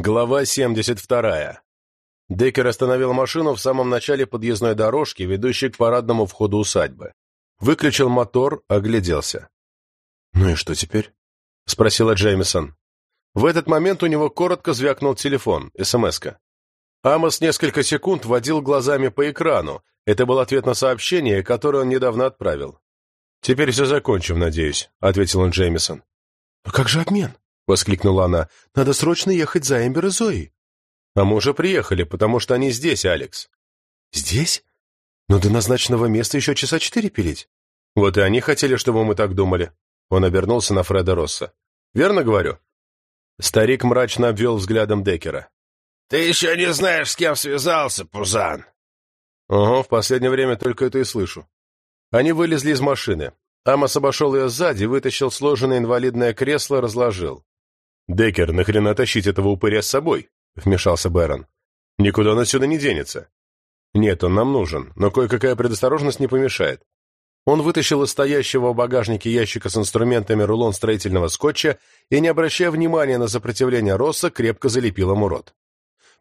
Глава 72. Деккер остановил машину в самом начале подъездной дорожки, ведущей к парадному входу усадьбы. Выключил мотор, огляделся. «Ну и что теперь?» — спросила Джеймисон. В этот момент у него коротко звякнул телефон, СМС-ка. Амос несколько секунд водил глазами по экрану. Это был ответ на сообщение, которое он недавно отправил. «Теперь все закончим, надеюсь», — ответил он Джеймисон. «Но как же обмен?» — воскликнула она. «Надо срочно ехать за Эмбер и Зоей». «А мы уже приехали, потому что они здесь, Алекс». «Здесь? Но до назначенного места еще часа четыре пилить». «Вот и они хотели, чтобы мы так думали». Он обернулся на Фреда Росса. «Верно говорю?» Старик мрачно обвел взглядом Деккера. «Ты еще не знаешь, с кем связался, Пузан!» «Ого, в последнее время только это и слышу». Они вылезли из машины. Амос обошел ее сзади, вытащил сложенное инвалидное кресло, разложил. «Деккер, нахрена тащить этого упыря с собой?» — вмешался Бэрон. «Никуда он отсюда не денется». «Нет, он нам нужен, но кое-какая предосторожность не помешает». Он вытащил из стоящего в багажнике ящика с инструментами рулон строительного скотча и, не обращая внимания на сопротивление Росса, крепко залепил ему рот.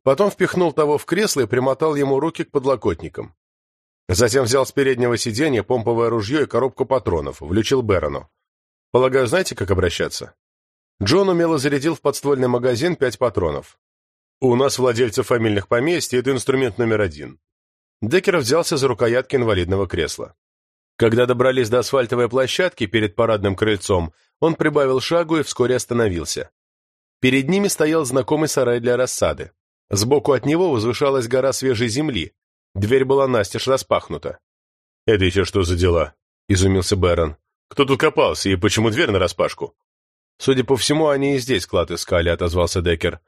Потом впихнул того в кресло и примотал ему руки к подлокотникам. Затем взял с переднего сиденья помповое ружье и коробку патронов, влючил Берону. Полагаю, знаете, как обращаться? Джон умело зарядил в подствольный магазин пять патронов. У нас, владельцев фамильных поместьй, это инструмент номер один. Деккер взялся за рукоятки инвалидного кресла. Когда добрались до асфальтовой площадки перед парадным крыльцом, он прибавил шагу и вскоре остановился. Перед ними стоял знакомый сарай для рассады. Сбоку от него возвышалась гора свежей земли, Дверь была настежь распахнута. «Это еще что за дела?» — изумился Бэрон. «Кто тут копался, и почему дверь нараспашку?» «Судя по всему, они и здесь клад искали», — отозвался Деккер.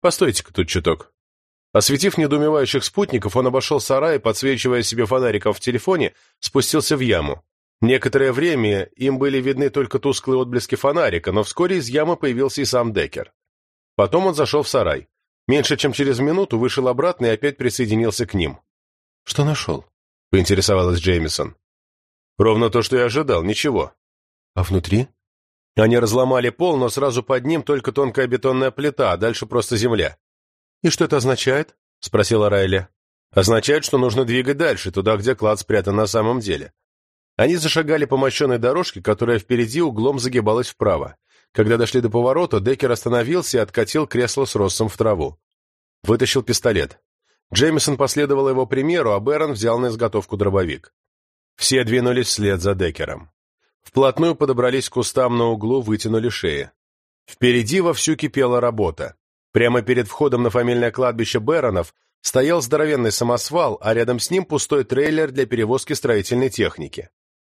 «Постойте-ка тут чуток». Осветив недоумевающих спутников, он обошел сарай, подсвечивая себе фонариком в телефоне, спустился в яму. Некоторое время им были видны только тусклые отблески фонарика, но вскоре из ямы появился и сам Деккер. Потом он зашел в сарай. Меньше чем через минуту вышел обратно и опять присоединился к ним. «Что нашел?» — поинтересовалась Джеймисон. «Ровно то, что я ожидал, ничего». «А внутри?» Они разломали пол, но сразу под ним только тонкая бетонная плита, а дальше просто земля. «И что это означает?» — спросила Райли. «Означает, что нужно двигать дальше, туда, где клад спрятан на самом деле». Они зашагали по мощенной дорожке, которая впереди углом загибалась вправо. Когда дошли до поворота, Деккер остановился и откатил кресло с Россом в траву. Вытащил пистолет. Джеймисон последовал его примеру, а Бэрон взял на изготовку дробовик. Все двинулись вслед за Деккером. Вплотную подобрались к кустам на углу, вытянули шеи. Впереди вовсю кипела работа. Прямо перед входом на фамильное кладбище Бэронов стоял здоровенный самосвал, а рядом с ним пустой трейлер для перевозки строительной техники.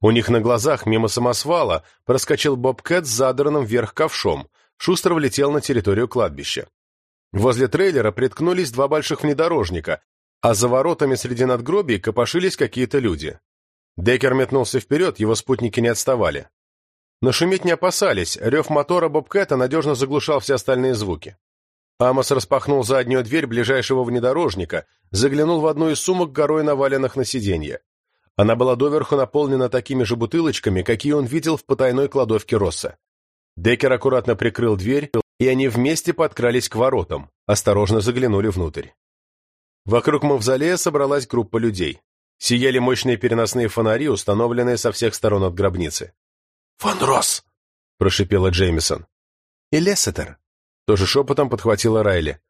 У них на глазах мимо самосвала проскочил бобкэт с задранным вверх ковшом, шустро влетел на территорию кладбища. Возле трейлера приткнулись два больших внедорожника, а за воротами среди надгробий копошились какие-то люди. Деккер метнулся вперед, его спутники не отставали. Но шуметь не опасались, рев мотора Бобкэта надежно заглушал все остальные звуки. Амос распахнул заднюю дверь ближайшего внедорожника, заглянул в одну из сумок горой наваленных на сиденье. Она была доверху наполнена такими же бутылочками, какие он видел в потайной кладовке Росса. Деккер аккуратно прикрыл дверь и они вместе подкрались к воротам, осторожно заглянули внутрь. Вокруг мавзолея собралась группа людей. Сияли мощные переносные фонари, установленные со всех сторон от гробницы. «Фон Росс!» – прошипела Джеймисон. «И Лессетер!» – тоже шепотом подхватила Райли.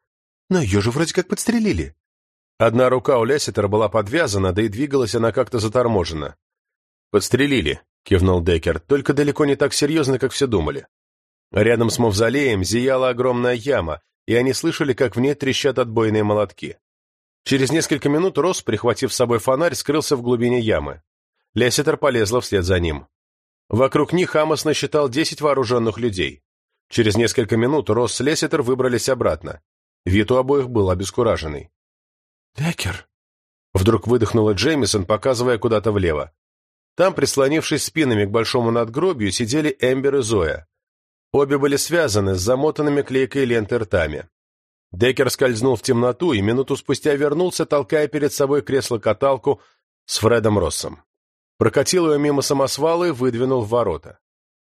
«Но ее же вроде как подстрелили!» Одна рука у Лессетера была подвязана, да и двигалась она как-то заторможенно. «Подстрелили», — кивнул Деккер, — «только далеко не так серьезно, как все думали. Рядом с мавзолеем зияла огромная яма, и они слышали, как в ней трещат отбойные молотки. Через несколько минут Росс, прихватив с собой фонарь, скрылся в глубине ямы. Лесситер полезла вслед за ним. Вокруг них Амос насчитал десять вооруженных людей. Через несколько минут Росс с Лесситер выбрались обратно. Вид у обоих был обескураженный. «Деккер!» Вдруг выдохнула Джеймисон, показывая куда-то влево. Там, прислонившись спинами к большому надгробию, сидели Эмбер и Зоя. Обе были связаны с замотанными клейкой лентой ртами. Деккер скользнул в темноту и минуту спустя вернулся, толкая перед собой кресло-каталку с Фредом Россом. Прокатил ее мимо самосвала и выдвинул в ворота.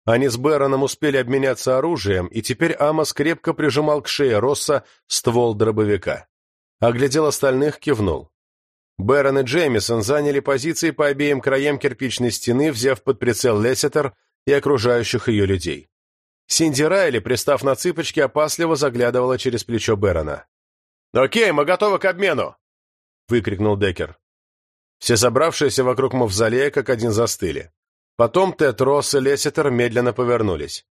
Они с Бэроном успели обменяться оружием, и теперь Амос крепко прижимал к шее Росса ствол дробовика. Оглядел остальных, кивнул. Бэрон и Джеймисон заняли позиции по обеим краям кирпичной стены, взяв под прицел Лесситер и окружающих ее людей. Синди Райли, пристав на цыпочки, опасливо заглядывала через плечо Бэрона. «Окей, мы готовы к обмену!» — выкрикнул Деккер. Все собравшиеся вокруг мавзолея как один застыли. Потом Тед, Росс и Лесситер медленно повернулись.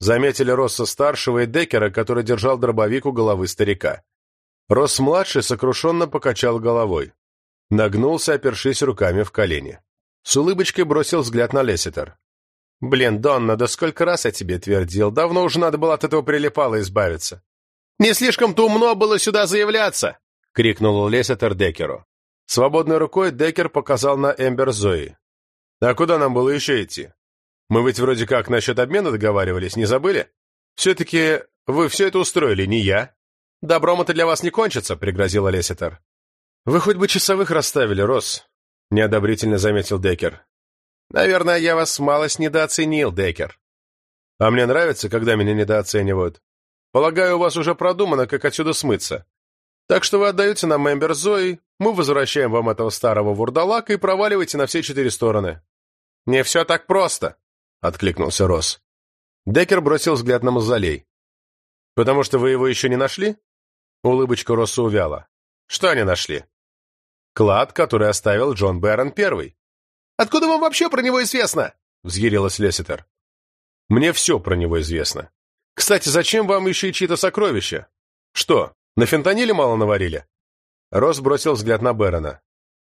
Заметили Росса-старшего и Деккера, который держал дробовик у головы старика. Росс-младший сокрушенно покачал головой. Нагнулся, опершись руками в колени. С улыбочкой бросил взгляд на Лесситер. «Блин, Донна, да сколько раз я тебе твердил, давно уже надо было от этого прилипала избавиться». «Не слишком-то умно было сюда заявляться!» — крикнул Лесситер Деккеру. Свободной рукой Деккер показал на Эмбер Зои. «А куда нам было еще идти? Мы ведь вроде как насчет обмена договаривались, не забыли? Все-таки вы все это устроили, не я». «Добром это для вас не кончится», — пригрозила Лесситер. «Вы хоть бы часовых расставили, Росс», — неодобрительно заметил Деккер. «Наверное, я вас малость недооценил, Деккер. А мне нравится, когда меня недооценивают. Полагаю, у вас уже продумано, как отсюда смыться. Так что вы отдаете нам Эмбер Зои, мы возвращаем вам этого старого вурдалака и проваливаете на все четыре стороны». «Не все так просто», — откликнулся Росс. Деккер бросил взгляд на мавзолей. «Потому что вы его еще не нашли?» Улыбочка Росса увяла. «Что они нашли?» Клад, который оставил Джон Бэрон первый. «Откуда вам вообще про него известно?» — взъярилась Лесситер. «Мне все про него известно. Кстати, зачем вам еще и чьи-то сокровища? Что, на фентаниле мало наварили?» Росс бросил взгляд на Бэрона.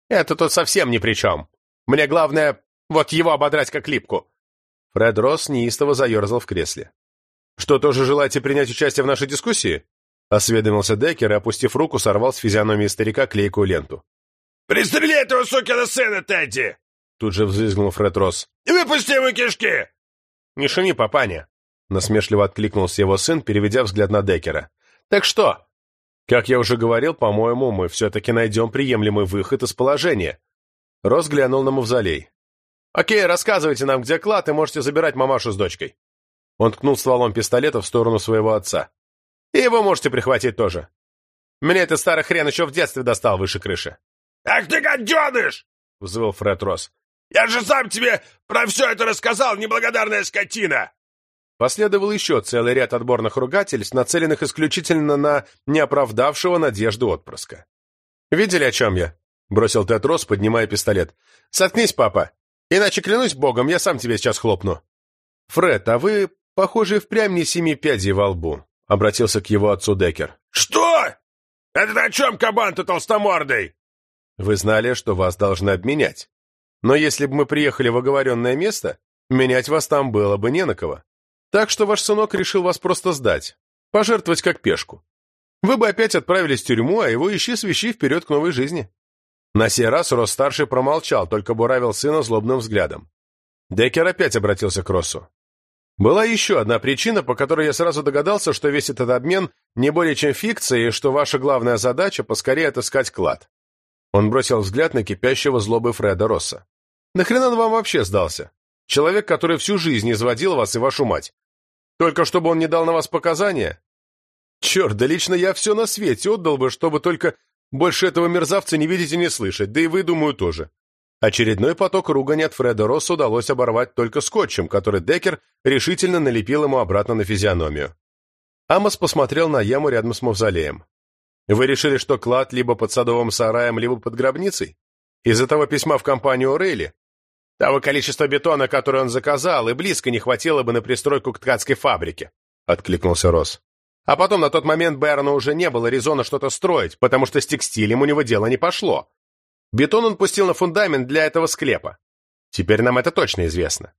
«Это тут совсем ни при чем. Мне главное вот его ободрать как липку». Фред Росс неистово заерзал в кресле. «Что, тоже желаете принять участие в нашей дискуссии?» Осведомился Деккер и, опустив руку, сорвал с физиономии старика клейкую ленту. «Пристрели этого сукина сына, Тедди!» Тут же взвизгнул Фред Росс. «И выпусти ему кишки!» «Не шуми, папаня!» Насмешливо откликнулся его сын, переведя взгляд на Деккера. «Так что?» «Как я уже говорил, по-моему, мы все-таки найдем приемлемый выход из положения». Росс глянул на мавзолей. «Окей, рассказывайте нам, где клад, и можете забирать мамашу с дочкой». Он ткнул стволом пистолета в сторону своего отца. «И его можете прихватить тоже. Мне этот старый хрен еще в детстве достал выше крыши». «Ах ты гаденыш!» — взвыл Фред Росс. «Я же сам тебе про все это рассказал, неблагодарная скотина!» Последовал еще целый ряд отборных ругательств, нацеленных исключительно на неоправдавшего надежду отпрыска. «Видели, о чем я?» — бросил Тед поднимая пистолет. «Соткнись, папа, иначе, клянусь богом, я сам тебе сейчас хлопну». «Фред, а вы, похоже, впрямь не семи пядей во лбу», — обратился к его отцу Деккер. «Что? Это о чем, кабан-то толстомордый?» Вы знали, что вас должны обменять. Но если бы мы приехали в оговоренное место, менять вас там было бы не на кого. Так что ваш сынок решил вас просто сдать, пожертвовать как пешку. Вы бы опять отправились в тюрьму, а его ищи свищи вперед к новой жизни. На сей раз Рос-старший промолчал, только буравил сына злобным взглядом. Деккер опять обратился к Россу. Была еще одна причина, по которой я сразу догадался, что весь этот обмен не более чем фикция, и что ваша главная задача — поскорее отыскать клад. Он бросил взгляд на кипящего злобы Фреда Росса. «Нахрена он вам вообще сдался? Человек, который всю жизнь изводил вас и вашу мать. Только чтобы он не дал на вас показания? Черт, да лично я все на свете отдал бы, чтобы только больше этого мерзавца не видеть и не слышать, да и вы, думаю, тоже». Очередной поток ругани от Фреда Росса удалось оборвать только скотчем, который Деккер решительно налепил ему обратно на физиономию. Амос посмотрел на яму рядом с мавзолеем. Вы решили, что клад либо под садовым сараем, либо под гробницей? Из-за того письма в компанию Рейли? Того количества бетона, которое он заказал, и близко не хватило бы на пристройку к ткацкой фабрике», — откликнулся Росс. А потом на тот момент Бэрона уже не было резона что-то строить, потому что с текстилем у него дело не пошло. Бетон он пустил на фундамент для этого склепа. Теперь нам это точно известно.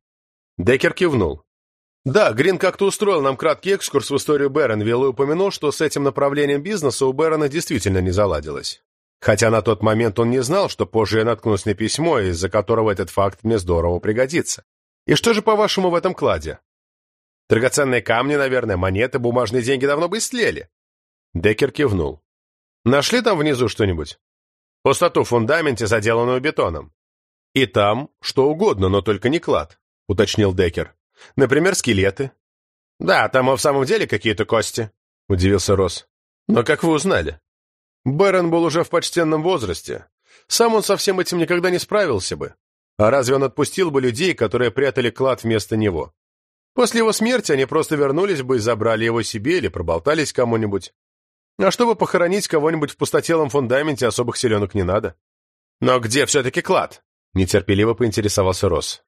Деккер кивнул. Да, Грин как-то устроил нам краткий экскурс в историю Беронвилла и упомянул, что с этим направлением бизнеса у Бэрона действительно не заладилось. Хотя на тот момент он не знал, что позже я наткнусь на письмо, из-за которого этот факт мне здорово пригодится. И что же, по-вашему, в этом кладе? Драгоценные камни, наверное, монеты, бумажные деньги давно бы истлели. Деккер кивнул. Нашли там внизу что-нибудь? Пустоту в фундаменте, заделанную бетоном. И там что угодно, но только не клад, уточнил Деккер. Например, скелеты. Да, там в самом деле какие-то кости, удивился Росс. Но как вы узнали? Бэрон был уже в почтенном возрасте. Сам он со всем этим никогда не справился бы. А разве он отпустил бы людей, которые прятали клад вместо него? После его смерти они просто вернулись бы и забрали его себе или проболтались кому-нибудь. А чтобы похоронить кого-нибудь в пустотелом фундаменте, особых селенок не надо. Но где все-таки клад? Нетерпеливо поинтересовался Росс.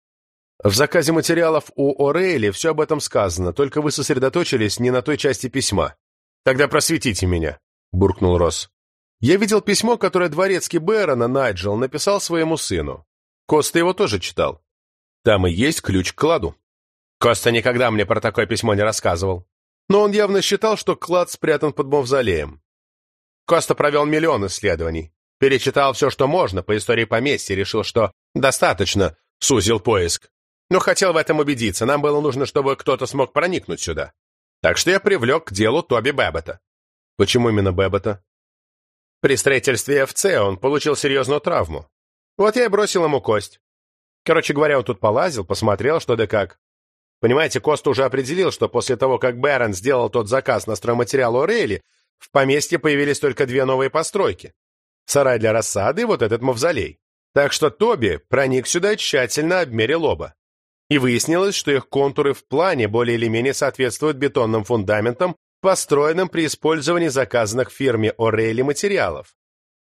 В заказе материалов у О'Рейли все об этом сказано, только вы сосредоточились не на той части письма. Тогда просветите меня, буркнул Росс. Я видел письмо, которое дворецкий Бэрона, Найджел, написал своему сыну. Коста его тоже читал. Там и есть ключ к кладу. Коста никогда мне про такое письмо не рассказывал. Но он явно считал, что клад спрятан под мавзолеем. Коста провел миллион исследований. Перечитал все, что можно по истории поместья, решил, что достаточно, сузил поиск. Но хотел в этом убедиться, нам было нужно, чтобы кто-то смог проникнуть сюда. Так что я привлек к делу Тоби Бэббета. Почему именно Бэббета? При строительстве ФЦ он получил серьезную травму. Вот я и бросил ему кость. Короче говоря, он тут полазил, посмотрел, что да как. Понимаете, Кост уже определил, что после того, как Бэрон сделал тот заказ на стройматериал Орейли, в поместье появились только две новые постройки. Сарай для рассады и вот этот мавзолей. Так что Тоби проник сюда тщательно обмерил оба. И выяснилось, что их контуры в плане более или менее соответствуют бетонным фундаментам, построенным при использовании заказанных фирме Орейли материалов.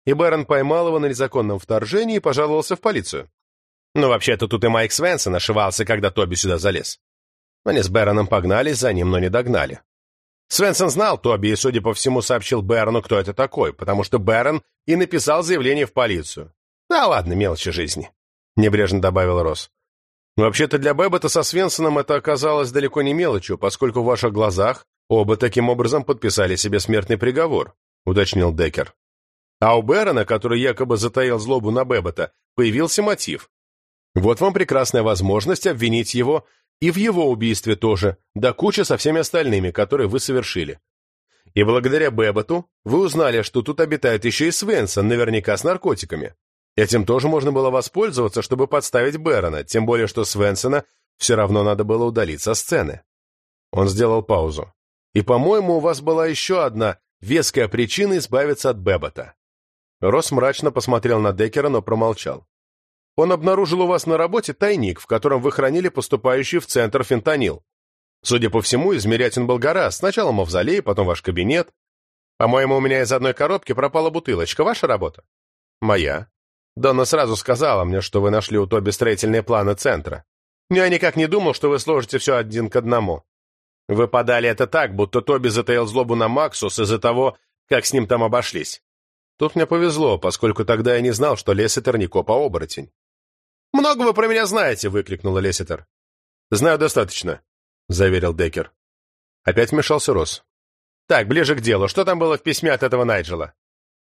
И Бэрон поймал его на незаконном вторжении и пожаловался в полицию. Ну, вообще-то тут и Майк Свенсон ошивался, когда Тоби сюда залез. Они с Бэроном погнались за ним, но не догнали. Свенсон знал Тоби и, судя по всему, сообщил Бэрону, кто это такой, потому что Бэрон и написал заявление в полицию. «Да ладно, мелочи жизни», — небрежно добавил Росс. «Вообще-то для Бэббета со Свенсоном это оказалось далеко не мелочью, поскольку в ваших глазах оба таким образом подписали себе смертный приговор», — уточнил Деккер. А у Бэрона, который якобы затаил злобу на Бэббета, появился мотив. Вот вам прекрасная возможность обвинить его и в его убийстве тоже, да куча со всеми остальными, которые вы совершили. И благодаря Бэбботу вы узнали, что тут обитает еще и Свенсон, наверняка с наркотиками. Этим тоже можно было воспользоваться, чтобы подставить Бэрона, тем более что Свенсона все равно надо было удалить со сцены. Он сделал паузу. И, по-моему, у вас была еще одна веская причина избавиться от Бэббота. Росс мрачно посмотрел на Деккера, но промолчал. Он обнаружил у вас на работе тайник, в котором вы хранили поступающий в центр фентанил. Судя по всему, измерять он был гораздо. Сначала мавзолей, потом ваш кабинет. По-моему, у меня из одной коробки пропала бутылочка. Ваша работа? Моя. Донна сразу сказала мне, что вы нашли у Тоби строительные планы центра. Но я никак не думал, что вы сложите все один к одному. Вы подали это так, будто Тоби затаил злобу на Максус из-за того, как с ним там обошлись. Тут мне повезло, поскольку тогда я не знал, что Лесситер не копа-оборотень. «Много вы про меня знаете!» — выкрикнула Лесситер. «Знаю достаточно», — заверил Деккер. Опять вмешался Росс. «Так, ближе к делу. Что там было в письме от этого Найджела?»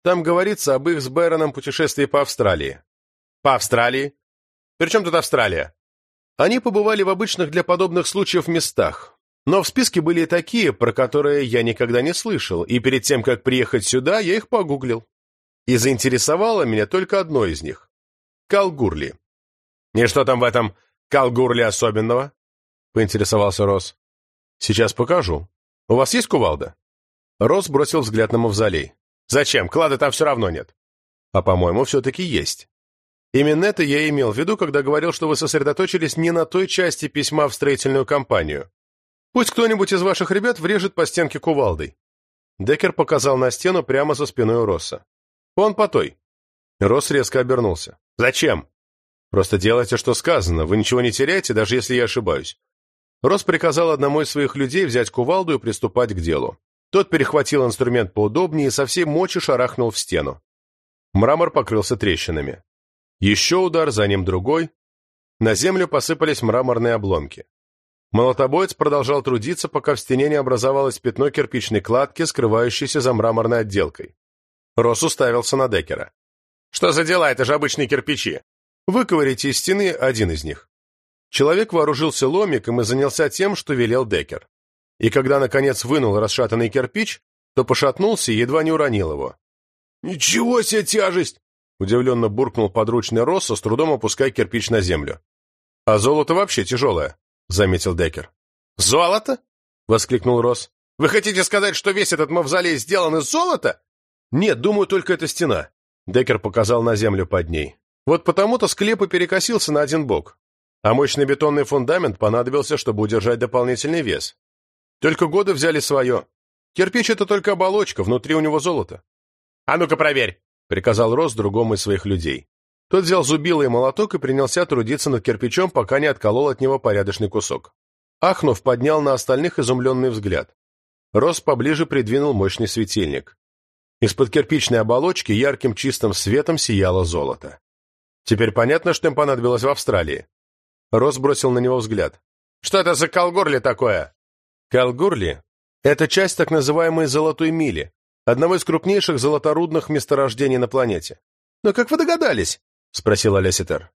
«Там говорится об их с Бэроном путешествии по Австралии». «По Австралии? При чем тут Австралия?» Они побывали в обычных для подобных случаев местах, но в списке были и такие, про которые я никогда не слышал, и перед тем, как приехать сюда, я их погуглил. И заинтересовало меня только одно из них — Калгурли. «И что там в этом Калгурле особенного?» — поинтересовался Рос. «Сейчас покажу. У вас есть кувалда?» Рос бросил взгляд на мавзолей. «Зачем? Клада там все равно нет». «А, по-моему, все-таки есть. Именно это я имел в виду, когда говорил, что вы сосредоточились не на той части письма в строительную компанию. Пусть кто-нибудь из ваших ребят врежет по стенке кувалдой. Деккер показал на стену прямо за спиной у Росса. «Он по той». Росс резко обернулся. «Зачем?» «Просто делайте, что сказано. Вы ничего не теряете, даже если я ошибаюсь». Росс приказал одному из своих людей взять кувалду и приступать к делу. Тот перехватил инструмент поудобнее и со всей мочи шарахнул в стену. Мрамор покрылся трещинами. Еще удар, за ним другой. На землю посыпались мраморные обломки. Молотобоец продолжал трудиться, пока в стене не образовалось пятно кирпичной кладки, скрывающейся за мраморной отделкой. Росс уставился на Деккера. «Что за дела? Это же обычные кирпичи!» «Выковырите из стены один из них». Человек вооружился ломиком и занялся тем, что велел Деккер. И когда, наконец, вынул расшатанный кирпич, то пошатнулся и едва не уронил его. «Ничего себе тяжесть!» — удивленно буркнул подручный Росса, с трудом опуская кирпич на землю. «А золото вообще тяжелое», — заметил Деккер. «Золото?» — воскликнул Росс. «Вы хотите сказать, что весь этот мавзолей сделан из золота?» «Нет, думаю, только эта стена», — Деккер показал на землю под ней. «Вот потому-то склеп и перекосился на один бок, а мощный бетонный фундамент понадобился, чтобы удержать дополнительный вес. Только годы взяли свое. Кирпич — это только оболочка, внутри у него золото». «А ну-ка проверь!» — приказал Росс другому из своих людей. Тот взял зубило и молоток и принялся трудиться над кирпичом, пока не отколол от него порядочный кусок. Ахнув, поднял на остальных изумленный взгляд. Рос поближе придвинул мощный светильник. Из-под кирпичной оболочки ярким чистым светом сияло золото. Теперь понятно, что им понадобилось в Австралии. Рос бросил на него взгляд. «Что это за Калгурли такое?» Калгурли — это часть так называемой «золотой мили», одного из крупнейших золоторудных месторождений на планете. «Но как вы догадались?» — спросил Лесситер.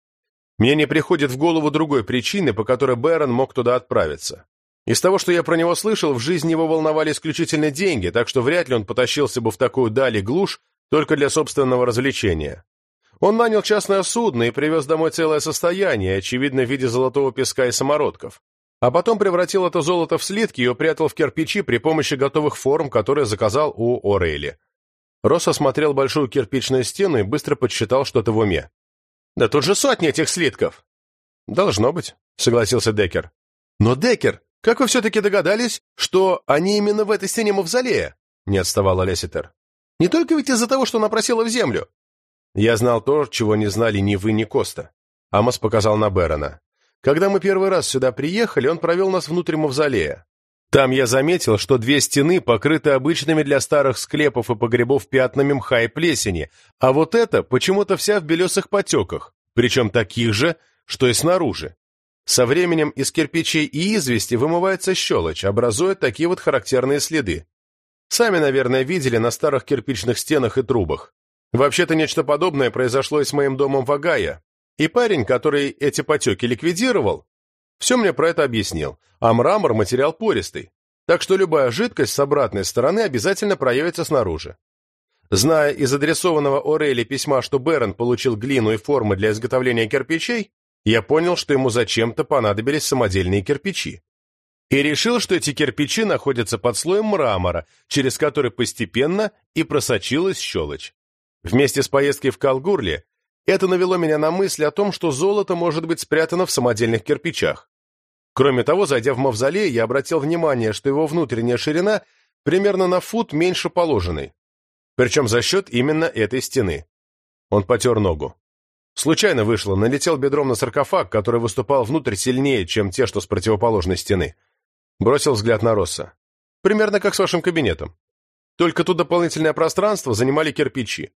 «Мне не приходит в голову другой причины, по которой Бэрон мог туда отправиться. Из того, что я про него слышал, в жизни его волновали исключительно деньги, так что вряд ли он потащился бы в такую даль и глушь только для собственного развлечения. Он нанял частное судно и привез домой целое состояние, очевидно, в виде золотого песка и самородков. А потом превратил это золото в слитки и упрятал в кирпичи при помощи готовых форм, которые заказал у Орейли. Росс осмотрел большую кирпичную стену и быстро подсчитал что-то в уме. «Да тут же сотни этих слитков!» «Должно быть», — согласился Деккер. «Но, Деккер, как вы все-таки догадались, что они именно в этой стене мавзолея?» — не отставала Лесситер. «Не только ведь из-за того, что она просела в землю». «Я знал то, чего не знали ни вы, ни Коста», — Амос показал на Бэрона. «Когда мы первый раз сюда приехали, он провел нас внутрь мавзолея. Там я заметил, что две стены покрыты обычными для старых склепов и погребов пятнами мха и плесени, а вот эта почему-то вся в белесых потеках, причем таких же, что и снаружи. Со временем из кирпичей и извести вымывается щелочь, образуя такие вот характерные следы. Сами, наверное, видели на старых кирпичных стенах и трубах. Вообще-то нечто подобное произошло и с моим домом в Огайо. И парень, который эти потеки ликвидировал, все мне про это объяснил. А мрамор – материал пористый. Так что любая жидкость с обратной стороны обязательно проявится снаружи. Зная из адресованного Орели письма, что Берн получил глину и формы для изготовления кирпичей, я понял, что ему зачем-то понадобились самодельные кирпичи. И решил, что эти кирпичи находятся под слоем мрамора, через который постепенно и просочилась щелочь. Вместе с поездкой в Калгурле это навело меня на мысль о том, что золото может быть спрятано в самодельных кирпичах. Кроме того, зайдя в мавзолей, я обратил внимание, что его внутренняя ширина примерно на фут меньше положенной. Причем за счет именно этой стены. Он потер ногу. Случайно вышло, налетел бедром на саркофаг, который выступал внутрь сильнее, чем те, что с противоположной стены. Бросил взгляд на Росса. Примерно как с вашим кабинетом. Только тут дополнительное пространство занимали кирпичи.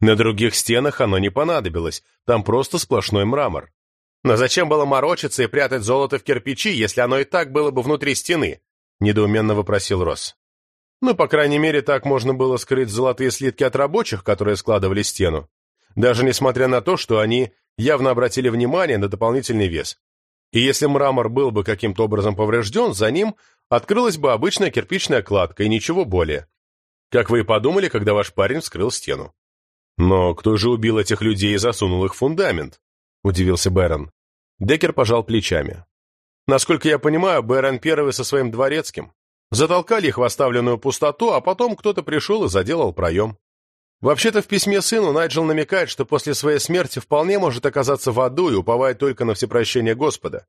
На других стенах оно не понадобилось, там просто сплошной мрамор. Но зачем было морочиться и прятать золото в кирпичи, если оно и так было бы внутри стены? Недоуменно вопросил Росс. Ну, по крайней мере, так можно было скрыть золотые слитки от рабочих, которые складывали стену даже несмотря на то, что они явно обратили внимание на дополнительный вес. И если мрамор был бы каким-то образом поврежден, за ним открылась бы обычная кирпичная кладка и ничего более. Как вы и подумали, когда ваш парень вскрыл стену. Но кто же убил этих людей и засунул их в фундамент? Удивился Бэрон. Деккер пожал плечами. Насколько я понимаю, Бэрон первый со своим дворецким. Затолкали их в оставленную пустоту, а потом кто-то пришел и заделал проем. Вообще-то в письме сыну Найджел намекает, что после своей смерти вполне может оказаться в аду и уповает только на всепрощение Господа.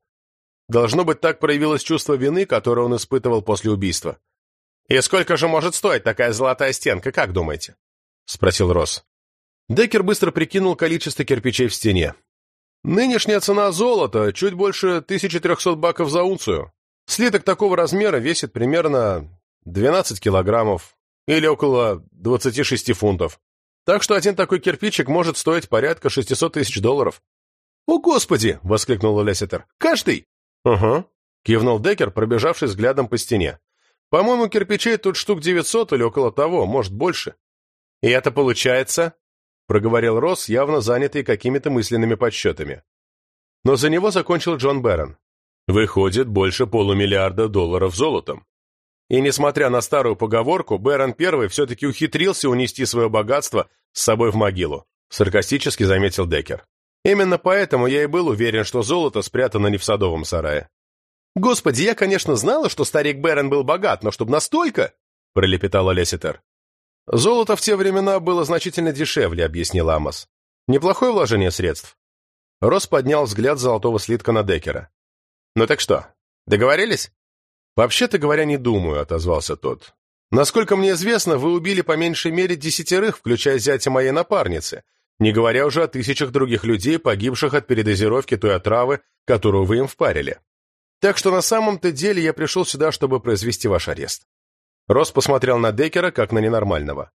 Должно быть, так проявилось чувство вины, которое он испытывал после убийства. «И сколько же может стоить такая золотая стенка, как думаете?» — спросил Росс. Деккер быстро прикинул количество кирпичей в стене. «Нынешняя цена золота чуть больше 1300 баков за унцию. Слиток такого размера весит примерно 12 килограммов, или около 26 фунтов. Так что один такой кирпичик может стоить порядка 600 тысяч долларов. «О, Господи!» — воскликнул Лесситер. «Каждый!» «Угу», — кивнул Деккер, пробежавший взглядом по стене. «По-моему, кирпичей тут штук 900 или около того, может, больше». «И это получается?» — проговорил Росс, явно занятый какими-то мысленными подсчетами. Но за него закончил Джон Бэрон. «Выходит, больше полумиллиарда долларов золотом. И несмотря на старую поговорку, Бэрон Первый все-таки ухитрился унести свое богатство с собой в могилу, саркастически заметил Деккер. Именно поэтому я и был уверен, что золото спрятано не в садовом сарае. Господи, я, конечно, знала, что старик Берн был богат, но чтобы настолько...» — пролепетала Леситер. «Золото в те времена было значительно дешевле», — объяснил Амос. «Неплохое вложение средств». Рос поднял взгляд золотого слитка на Деккера. «Ну так что, договорились?» «Вообще-то говоря, не думаю», — отозвался тот. «Насколько мне известно, вы убили по меньшей мере десятерых, включая зятя моей напарницы, не говоря уже о тысячах других людей, погибших от передозировки той отравы, которую вы им впарили. Так что на самом-то деле я пришел сюда, чтобы произвести ваш арест». Рос посмотрел на Деккера, как на ненормального.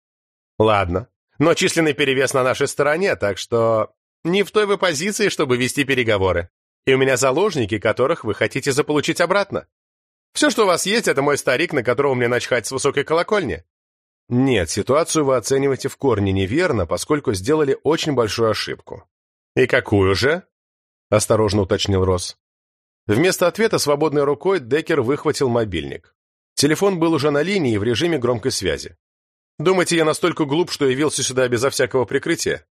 «Ладно, но численный перевес на нашей стороне, так что не в той вы позиции, чтобы вести переговоры. И у меня заложники, которых вы хотите заполучить обратно. Все, что у вас есть, это мой старик, на которого мне начхать с высокой колокольни. Нет, ситуацию вы оцениваете в корне неверно, поскольку сделали очень большую ошибку. И какую же? Осторожно уточнил Росс. Вместо ответа свободной рукой Деккер выхватил мобильник. Телефон был уже на линии в режиме громкой связи. Думаете, я настолько глуп, что явился сюда безо всякого прикрытия?